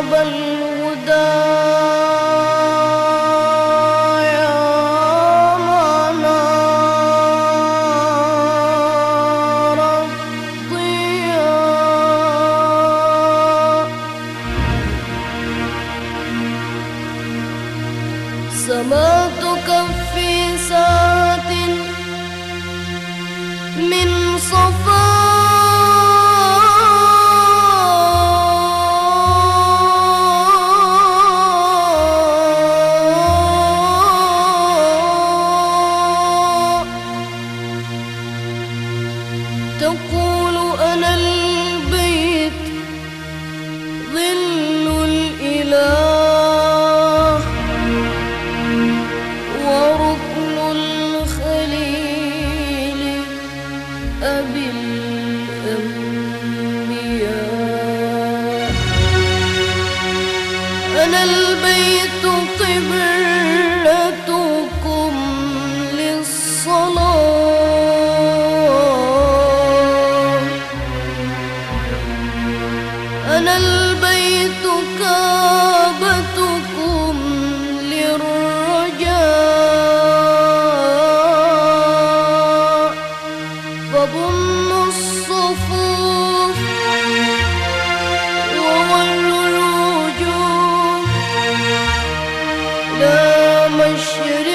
ضل أنا البيت قبلتكم should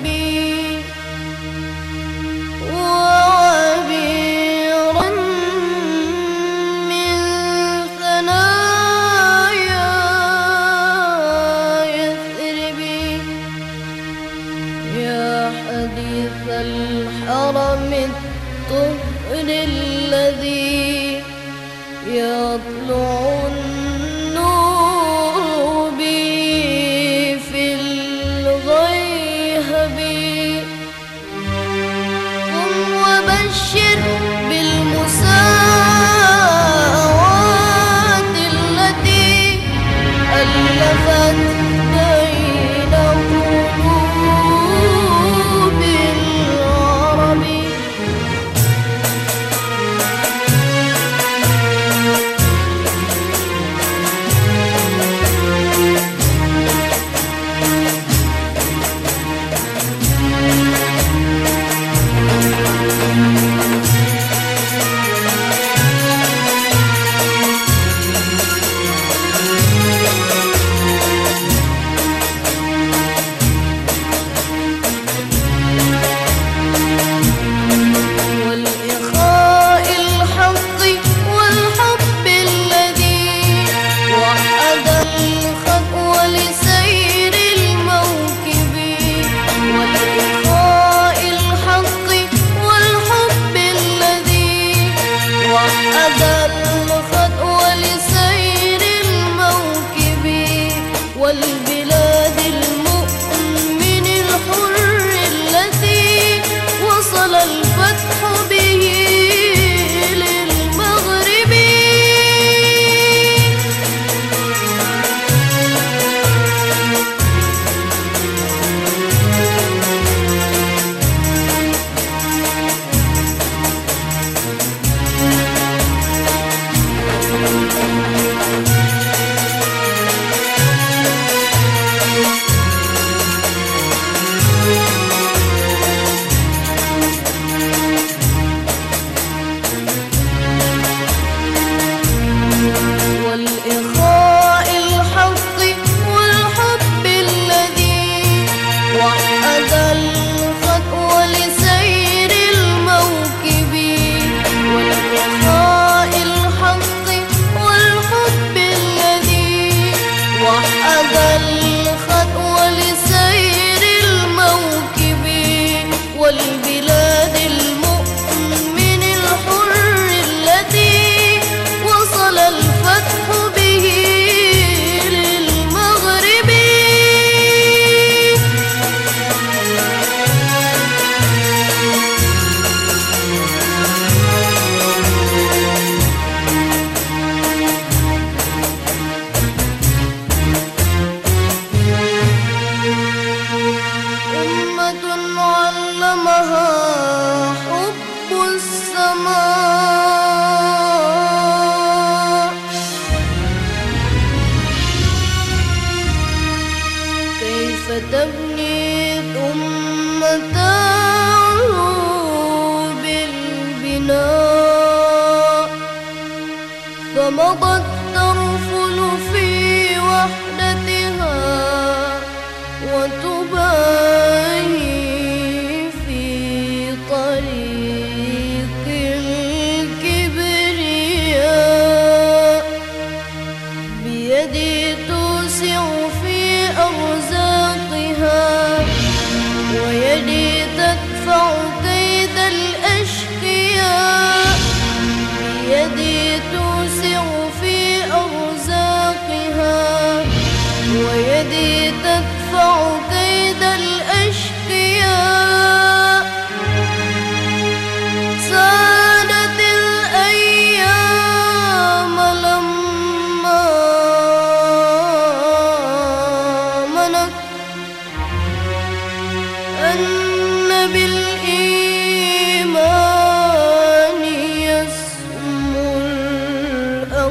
be ألفت فمضت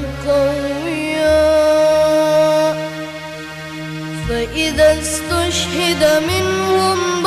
الأقوياء فإذا استشهد منهم